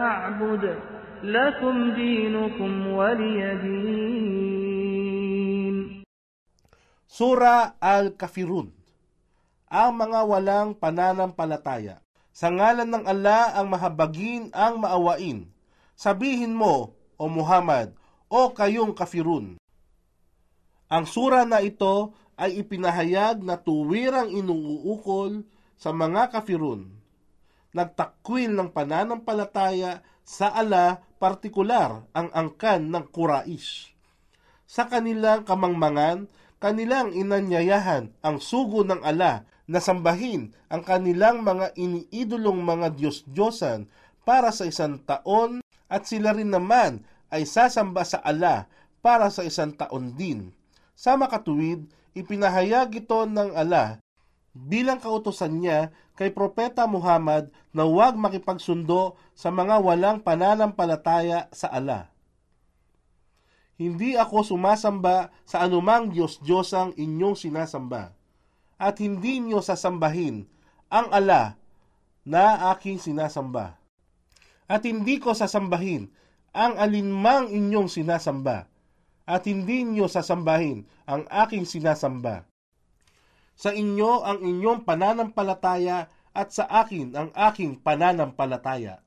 أعبد لكم دينكم ولي دين Sura Al-Kafirun Ang mga walang pananampalataya. Sa ngalan ng Allah ang mahabagin ang maawain. Sabihin mo, O Muhammad, o kayong kafirun. Ang sura na ito ay ipinahayag na tuwirang inuukol sa mga kafirun. Nagtakwil ng pananampalataya sa ala partikular ang angkan ng Quraish. Sa kanilang kamangmangan, kanilang inanyayahan ang sugo ng ala na sambahin ang kanilang mga iniidolong mga Diyos-Diyosan para sa isang taon at sila rin naman ay sasamba sa ala para sa isang taon din. Sa makatuwid, ipinahayag ito ng ala bilang kautosan niya kay Propeta Muhammad na huwag makipagsundo sa mga walang pananampalataya sa ala. Hindi ako sumasamba sa anumang Diyos-Diyosang inyong sinasamba, at hindi niyo sasambahin ang ala na aking sinasamba. At hindi ko sasambahin ang alinmang inyong sinasamba, at hindi niyo sasambahin ang aking sinasamba. Sa inyo ang inyong pananampalataya at sa akin ang aking pananampalataya.